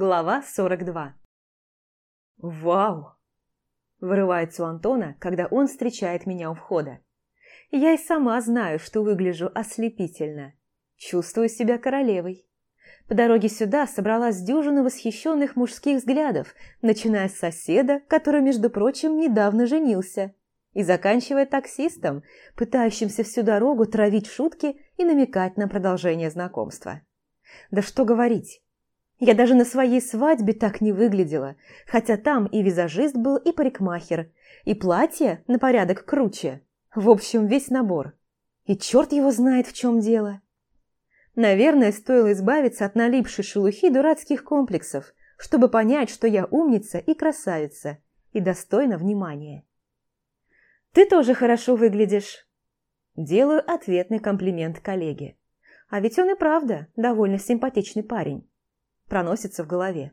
Глава 42 «Вау!» – вырывается у Антона, когда он встречает меня у входа. Я и сама знаю, что выгляжу ослепительно. Чувствую себя королевой. По дороге сюда собралась дюжина восхищенных мужских взглядов, начиная с соседа, который, между прочим, недавно женился, и заканчивая таксистом, пытающимся всю дорогу травить шутки и намекать на продолжение знакомства. Да что говорить, я даже на своей свадьбе так не выглядела, хотя там и визажист был, и парикмахер, и платье на порядок круче. В общем, весь набор. И черт его знает, в чем дело. Наверное, стоило избавиться от налипшей шелухи дурацких комплексов, чтобы понять, что я умница и красавица, и достойна внимания. «Ты тоже хорошо выглядишь». Делаю ответный комплимент коллеге. А ведь он и правда довольно симпатичный парень проносится в голове.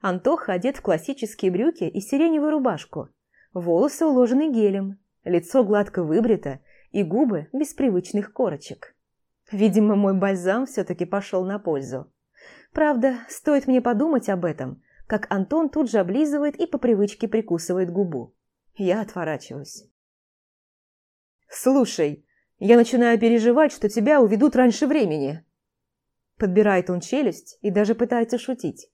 Антоха одет в классические брюки и сиреневую рубашку. Волосы уложены гелем, лицо гладко выбрито и губы без привычных корочек. Видимо, мой бальзам все-таки пошел на пользу. Правда, стоит мне подумать об этом, как Антон тут же облизывает и по привычке прикусывает губу. Я отворачиваюсь. «Слушай, я начинаю переживать, что тебя уведут раньше времени», Подбирает он челюсть и даже пытается шутить.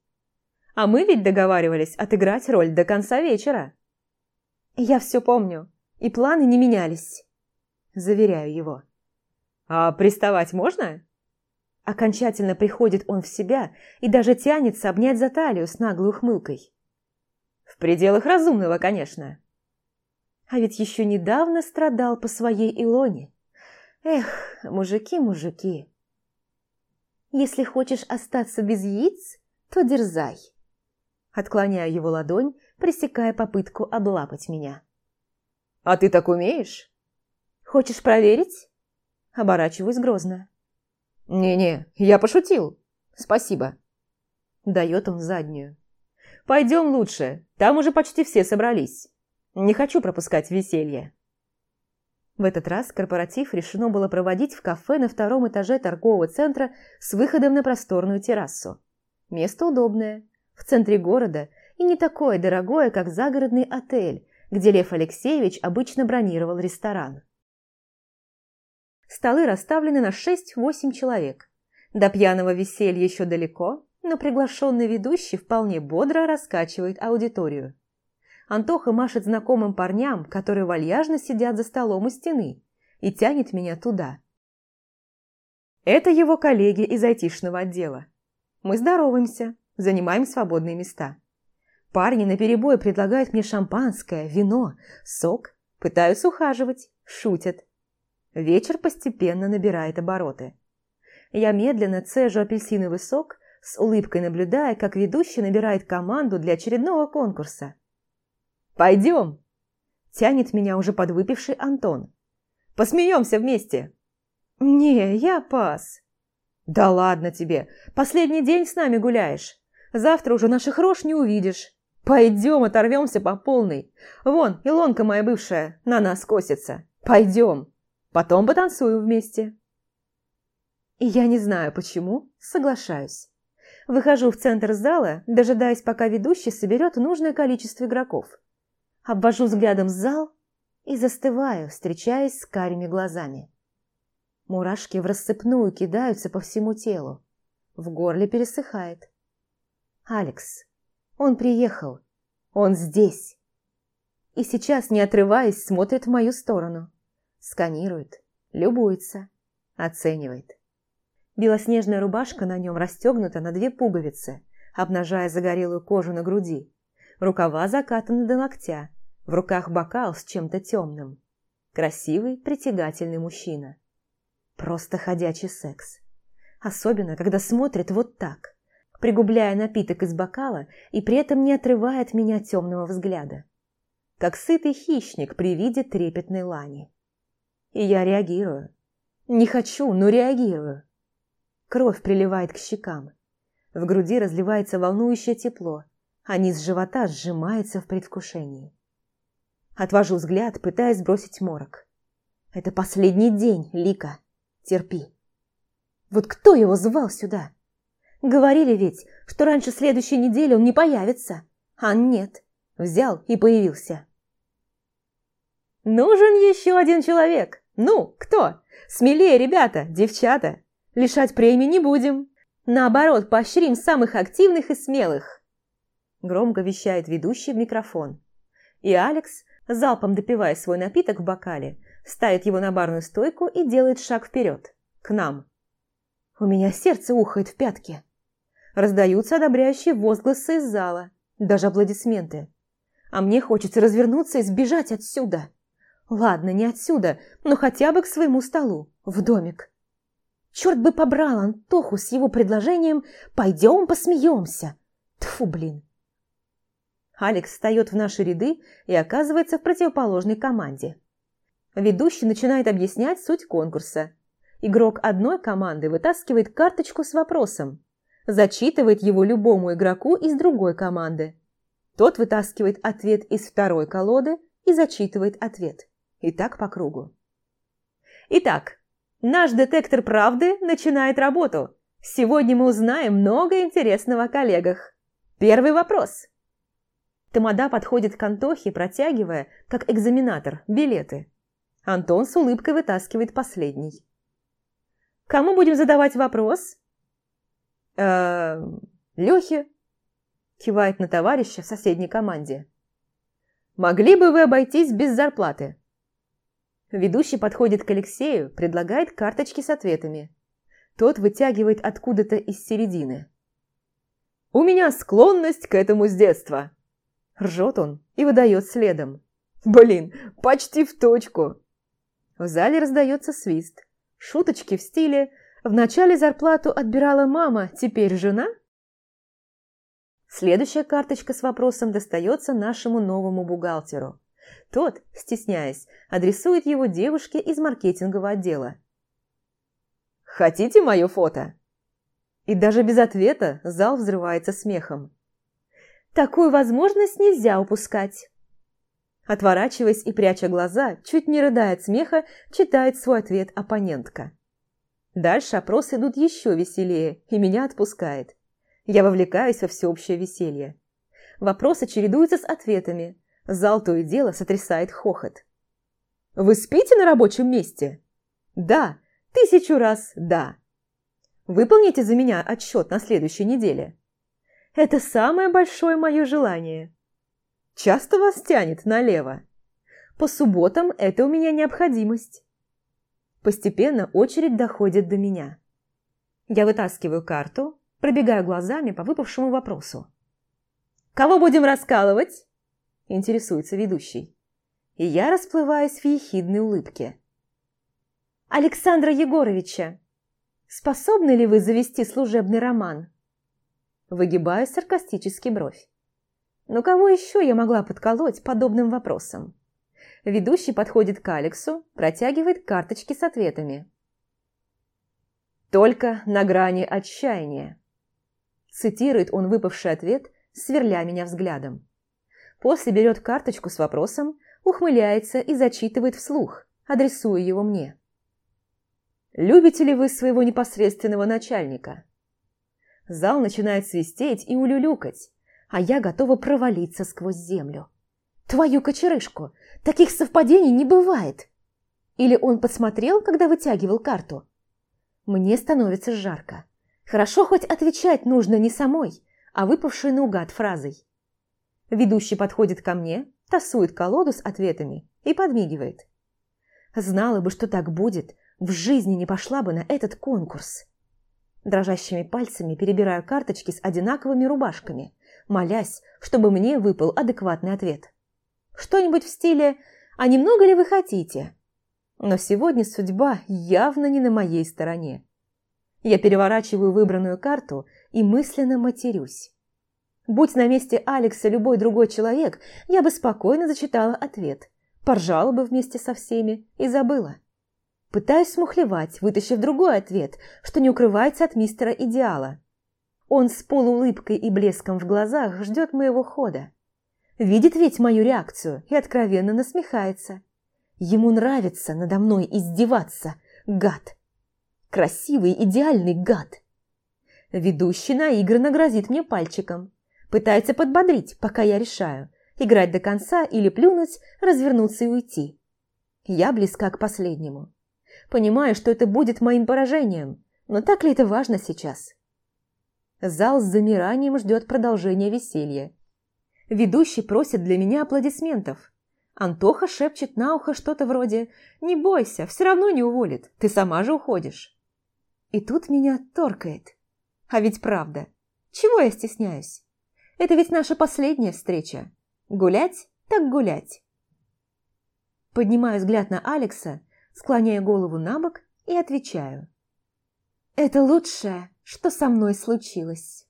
А мы ведь договаривались отыграть роль до конца вечера. Я все помню, и планы не менялись. Заверяю его. А приставать можно? Окончательно приходит он в себя и даже тянется обнять за талию с наглой ухмылкой. В пределах разумного, конечно. А ведь еще недавно страдал по своей Илоне. Эх, мужики, мужики. Если хочешь остаться без яиц, то дерзай. Отклоняю его ладонь, пресекая попытку облапать меня. «А ты так умеешь?» «Хочешь проверить?» Оборачиваюсь грозно. «Не-не, я пошутил. Спасибо». Дает он заднюю. «Пойдем лучше, там уже почти все собрались. Не хочу пропускать веселье». В этот раз корпоратив решено было проводить в кафе на втором этаже торгового центра с выходом на просторную террасу. Место удобное, в центре города и не такое дорогое, как загородный отель, где Лев Алексеевич обычно бронировал ресторан. Столы расставлены на 6-8 человек. До пьяного веселья еще далеко, но приглашенный ведущий вполне бодро раскачивает аудиторию. Антоха машет знакомым парням, которые вальяжно сидят за столом у стены, и тянет меня туда. Это его коллеги из айтишного отдела. Мы здороваемся, занимаем свободные места. Парни наперебой предлагают мне шампанское, вино, сок, пытаются ухаживать, шутят. Вечер постепенно набирает обороты. Я медленно цежу апельсиновый сок, с улыбкой наблюдая, как ведущий набирает команду для очередного конкурса. «Пойдем!» Тянет меня уже подвыпивший Антон. «Посмеемся вместе!» «Не, я пас!» «Да ладно тебе! Последний день с нами гуляешь! Завтра уже наших рож не увидишь! Пойдем, оторвемся по полной! Вон, Илонка моя бывшая на нас косится! Пойдем! Потом потанцуем вместе!» И я не знаю почему, соглашаюсь. Выхожу в центр зала, дожидаясь, пока ведущий соберет нужное количество игроков обвожу взглядом зал и застываю, встречаясь с карими глазами. Мурашки в рассыпную кидаются по всему телу. В горле пересыхает. Алекс. Он приехал. Он здесь. И сейчас, не отрываясь, смотрит в мою сторону. Сканирует, любуется, оценивает. Белоснежная рубашка на нем расстегнута на две пуговицы, обнажая загорелую кожу на груди. Рукава закатаны до локтя, в руках бокал с чем-то темным. Красивый, притягательный мужчина. Просто ходячий секс. Особенно, когда смотрит вот так, пригубляя напиток из бокала и при этом не отрывая от меня темного взгляда. Как сытый хищник при виде трепетной лани. И я реагирую. Не хочу, но реагирую. Кровь приливает к щекам. В груди разливается волнующее тепло, а низ живота сжимается в предвкушении. Отвожу взгляд, пытаясь сбросить морок. Это последний день, Лика. Терпи. Вот кто его звал сюда? Говорили ведь, что раньше следующей недели он не появится. А нет, взял и появился. «Нужен еще один человек. Ну, кто? Смелее, ребята, девчата. Лишать премии не будем. Наоборот, поощрим самых активных и смелых». Громко вещает ведущий в микрофон. И Алекс, залпом допивая свой напиток в бокале, ставит его на барную стойку и делает шаг вперед, к нам. У меня сердце ухает в пятки. Раздаются одобряющие возгласы из зала, даже аплодисменты. А мне хочется развернуться и сбежать отсюда. Ладно, не отсюда, но хотя бы к своему столу, в домик. Черт бы побрал Антоху с его предложением «пойдем посмеемся». Тфу, блин. Алекс встает в наши ряды и оказывается в противоположной команде. Ведущий начинает объяснять суть конкурса. Игрок одной команды вытаскивает карточку с вопросом, зачитывает его любому игроку из другой команды. Тот вытаскивает ответ из второй колоды и зачитывает ответ. И так по кругу. Итак, наш детектор правды начинает работу. Сегодня мы узнаем много интересного о коллегах. Первый вопрос. Тамада подходит к Антохе, протягивая, как экзаменатор, билеты. Антон с улыбкой вытаскивает последний. «Кому будем задавать вопрос?» «Э Лехе», кивает на товарища в соседней команде. «Могли бы вы обойтись без зарплаты?» Ведущий подходит к Алексею, предлагает карточки с ответами. Тот вытягивает откуда-то из середины. «У меня склонность к этому с детства!» Ржет он и выдает следом. «Блин, почти в точку!» В зале раздается свист. Шуточки в стиле «Вначале зарплату отбирала мама, теперь жена?» Следующая карточка с вопросом достается нашему новому бухгалтеру. Тот, стесняясь, адресует его девушке из маркетингового отдела. «Хотите мое фото?» И даже без ответа зал взрывается смехом. «Такую возможность нельзя упускать!» Отворачиваясь и пряча глаза, чуть не рыдая от смеха, читает свой ответ оппонентка. Дальше опросы идут еще веселее, и меня отпускает. Я вовлекаюсь во всеобщее веселье. Вопросы чередуются с ответами. Зал то и дело сотрясает хохот. «Вы спите на рабочем месте?» «Да, тысячу раз да». «Выполните за меня отчет на следующей неделе». «Это самое большое мое желание». Часто вас тянет налево? По субботам это у меня необходимость. Постепенно очередь доходит до меня. Я вытаскиваю карту, пробегаю глазами по выпавшему вопросу. «Кого будем раскалывать?» – интересуется ведущий. И я расплываюсь в ехидной улыбке. «Александра Егоровича, способны ли вы завести служебный роман?» Выгибаю саркастически бровь. Но кого еще я могла подколоть подобным вопросом? Ведущий подходит к Алексу, протягивает карточки с ответами. «Только на грани отчаяния», – цитирует он выпавший ответ, сверля меня взглядом. После берет карточку с вопросом, ухмыляется и зачитывает вслух, адресуя его мне. «Любите ли вы своего непосредственного начальника?» Зал начинает свистеть и улюлюкать, а я готова провалиться сквозь землю. Твою кочерышку! Таких совпадений не бывает! Или он подсмотрел, когда вытягивал карту? Мне становится жарко. Хорошо хоть отвечать нужно не самой, а выпавшей наугад фразой. Ведущий подходит ко мне, тасует колоду с ответами и подмигивает. Знала бы, что так будет, в жизни не пошла бы на этот конкурс. Дрожащими пальцами перебираю карточки с одинаковыми рубашками молясь, чтобы мне выпал адекватный ответ. Что-нибудь в стиле «А немного ли вы хотите?» Но сегодня судьба явно не на моей стороне. Я переворачиваю выбранную карту и мысленно матерюсь. Будь на месте Алекса любой другой человек, я бы спокойно зачитала ответ, поржала бы вместе со всеми и забыла. Пытаюсь смухлевать, вытащив другой ответ, что не укрывается от мистера Идеала. Он с полуулыбкой и блеском в глазах ждет моего хода. Видит ведь мою реакцию и откровенно насмехается. Ему нравится надо мной издеваться, гад. Красивый, идеальный гад. Ведущий наигранно грозит мне пальчиком. Пытается подбодрить, пока я решаю, играть до конца или плюнуть, развернуться и уйти. Я близка к последнему. Понимаю, что это будет моим поражением, но так ли это важно сейчас? Зал с замиранием ждет продолжения веселья. Ведущий просит для меня аплодисментов. Антоха шепчет на ухо что-то вроде «Не бойся, все равно не уволит, ты сама же уходишь». И тут меня торкает. А ведь правда. Чего я стесняюсь? Это ведь наша последняя встреча. Гулять так гулять. Поднимаю взгляд на Алекса, склоняю голову на бок и отвечаю. Это лучшее, что со мной случилось.